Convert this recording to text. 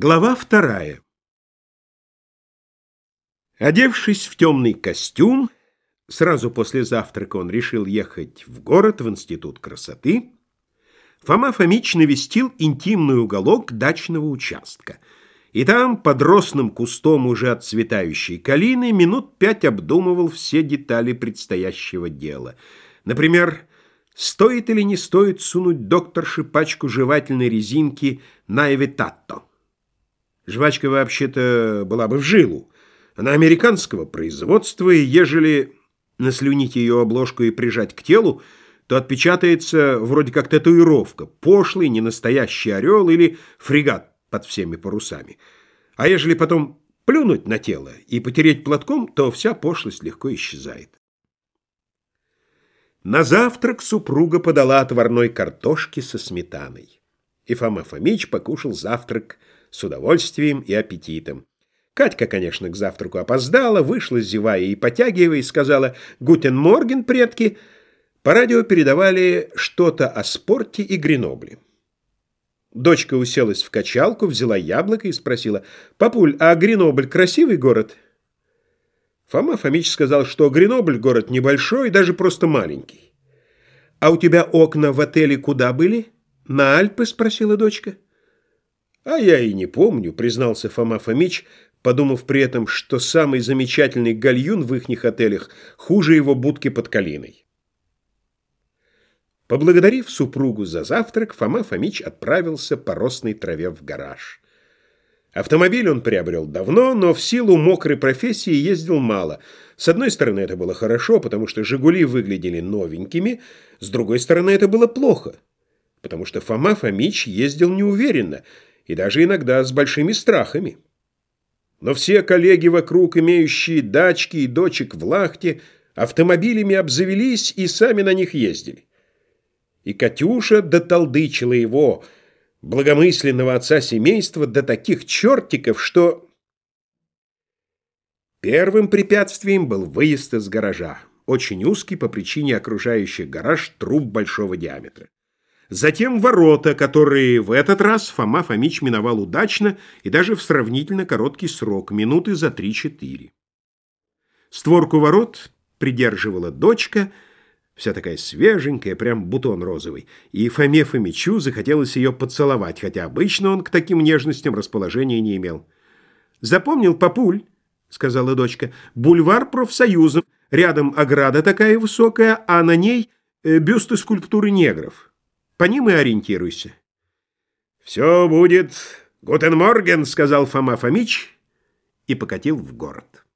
Глава вторая. Одевшись в темный костюм, сразу после завтрака он решил ехать в город, в Институт красоты, Фома Фомич навестил интимный уголок дачного участка. И там, под росным кустом уже отцветающей калины, минут пять обдумывал все детали предстоящего дела. Например, стоит или не стоит сунуть докторше пачку жевательной резинки на Эвитатто. Жвачка вообще-то была бы в жилу. Она американского производства, и ежели наслюнить ее обложку и прижать к телу, то отпечатается вроде как татуировка, пошлый, ненастоящий орел или фрегат под всеми парусами. А ежели потом плюнуть на тело и потереть платком, то вся пошлость легко исчезает. На завтрак супруга подала отварной картошки со сметаной. И Фома Фомич покушал завтрак с удовольствием и аппетитом. Катька, конечно, к завтраку опоздала, вышла, зевая и потягиваясь, и сказала «Guten Morgen, предки!» По радио передавали что-то о спорте и Гренобле. Дочка уселась в качалку, взяла яблоко и спросила «Папуль, а Гренобль красивый город?» Фома Фомич сказал, что Гренобль город небольшой, даже просто маленький. «А у тебя окна в отеле куда были? На Альпы?» – спросила дочка. «А я и не помню», — признался Фома Фомич, подумав при этом, что самый замечательный гальюн в ихних отелях хуже его будки под калиной. Поблагодарив супругу за завтрак, Фома Фомич отправился по росной траве в гараж. Автомобиль он приобрел давно, но в силу мокрой профессии ездил мало. С одной стороны, это было хорошо, потому что «Жигули» выглядели новенькими, с другой стороны, это было плохо, потому что Фома Фомич ездил неуверенно — и даже иногда с большими страхами. Но все коллеги вокруг, имеющие дачки и дочек в Лахте, автомобилями обзавелись и сами на них ездили. И Катюша дотолдычила его, благомысленного отца семейства, до таких чертиков, что... Первым препятствием был выезд из гаража, очень узкий по причине окружающих гараж труб большого диаметра. Затем ворота, которые в этот раз Фома Фомич миновал удачно и даже в сравнительно короткий срок, минуты за три-четыре. Створку ворот придерживала дочка, вся такая свеженькая, прям бутон розовый, и Фоме Фомичу захотелось ее поцеловать, хотя обычно он к таким нежностям расположения не имел. «Запомнил, папуль?» — сказала дочка. «Бульвар профсоюзов. Рядом ограда такая высокая, а на ней э, бюсты скульптуры негров». По ним и ориентируйся. «Все будет. Guten Morgen», — сказал Фома Фомич и покатил в город.